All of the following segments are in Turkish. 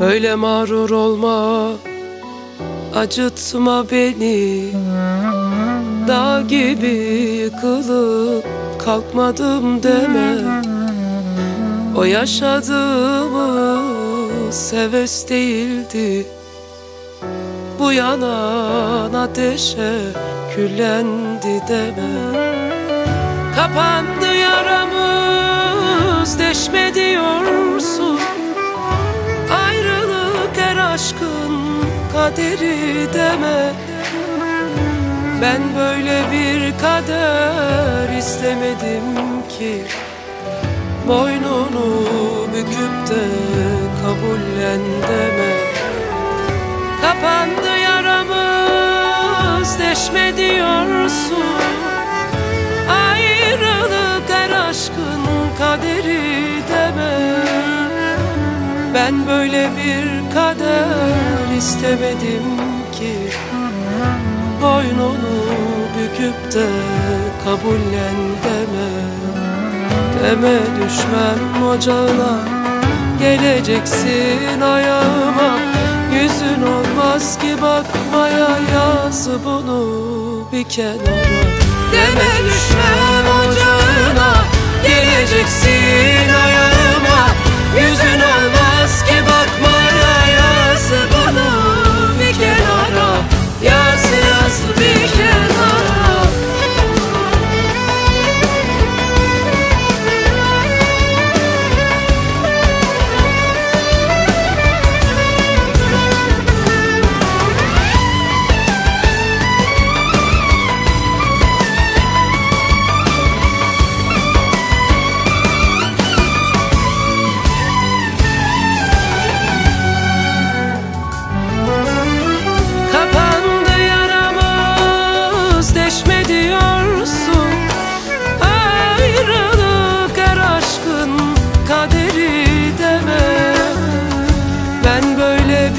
Öyle mağrur olma Acıtma beni. Dağ gibi yıkılıp kalkmadım deme. O yaşadığımız heves değildi Bu yanan ateşe küllendi deme. Kapandı yaramız deşme diyorsun Ayrılık her aşkın kaderi deme. Ben böyle bir kader istemedim ki. Boynunu büküp de kabullen deme. Kapandı yaramız deşme diyorsun Ayrılık her aşkın kaderi deme. Ben böyle bir kader istemedim ki. Boynunu büküp de kabullen deme. Deme düşmem ocağına Geleceksin ayağıma Yüzün olmaz ki bakmaya yaz bunu bir kenara. Deme düşmem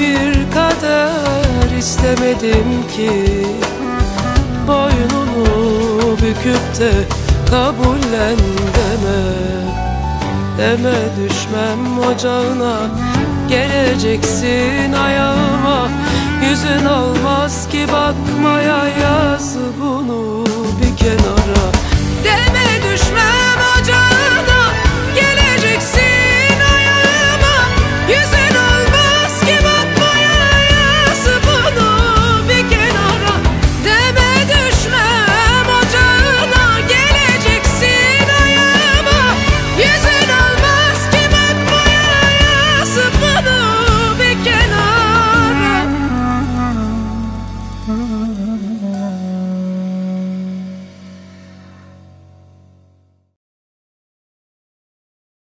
bir kader istemedim ki. Boynunu büküp de kabullen deme. Deme düşmem ocağına Geleceksin ayağıma. Yüzün olmaz ki bakmaya yaz bunu bir kenara